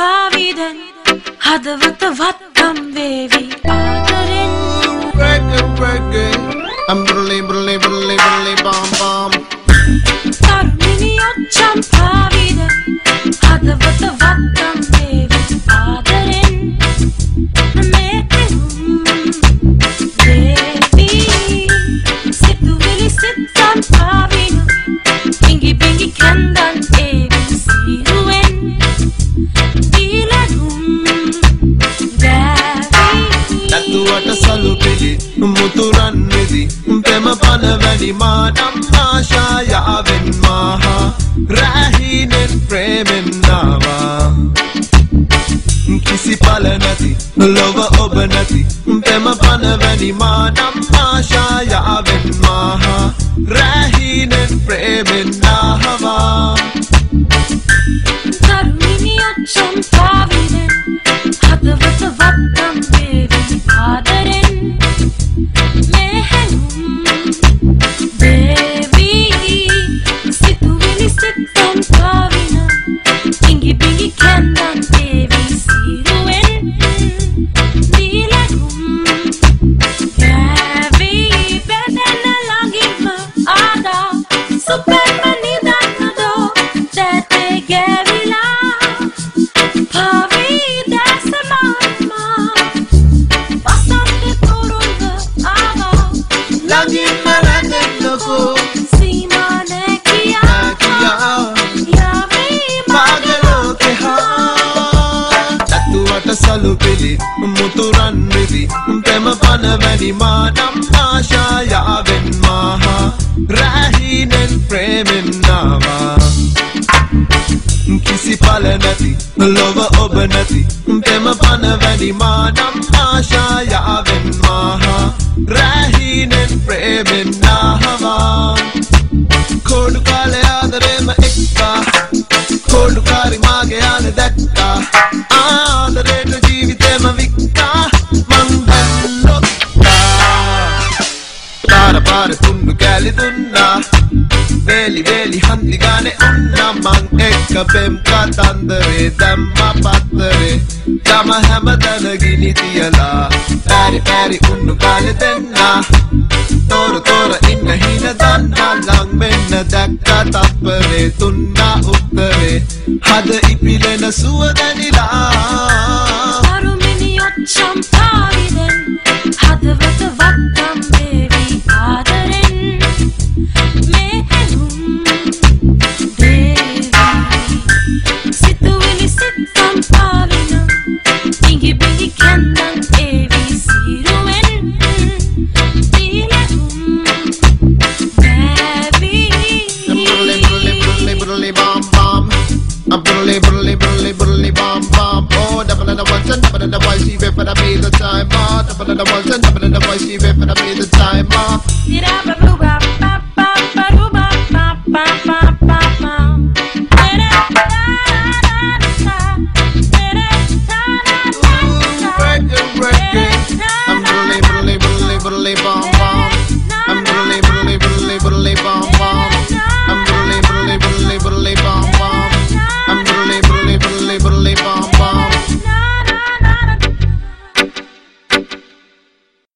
චම්පාවිදැන් හදවත වත්තම් වේවි ආදරෙන් ගෑවි නැතුවට සලු පිළි මුතුරන් විදි පෙම පන වැනි මානම් ආශායාවෙන් මාහා. රැහීනෙන් ප්‍රේමෙන්නාවා කිසි පල නැති ලොව ඔබ නැති. පෙම පන වැනි මානම් ආශායාවෙන් මාහා. රැහීනෙන් ප්‍රේමෙන්නාහවා තරුණිනියොත් චම්පාවිදැන් හදවත සලු පිළි මුතුරන් විදි පෙම පන වැනි මානම් ආශායාවෙන් මාහා රැහීනෙන් ප්‍රේමෙන්නාවා කිසි පල නැති ලොව ඔබ නැති පෙම පන වැනි මානම් ආශායාවෙන් මාහා රැහීනෙන් ප්‍රේමෙන්නාහවා කෝඩු කාලේ ආදරේම එක්කා කෝඩුකාරි මාගේ යාල දැක්කා ආදරේට ජීවිතේම වික්කා මං දැන්නොත්තා පාර පාර තුන්නු කෑලි දුන්නා Veli veli handligane උන්නමං එක්ක පෙම් කතන්දරේ දැම්මා පත්තරේ තම හැමදැන ගිනි තියලා පැරි පැරි උන්නු කාලෙ දෙන්නා තොර තොර ඉන්න හින දන්නා ලං මෙන්න දැක්කා තත්පරේ තුන්නා උත්තරේ හද ඉපිලෙන සුව දැනිලා අරුමිනියොත් චම්පාවිදෙන් හදවත double the voice, she rip for the beat the time bar. Double the voice, and double the voice, she rip for the beat the.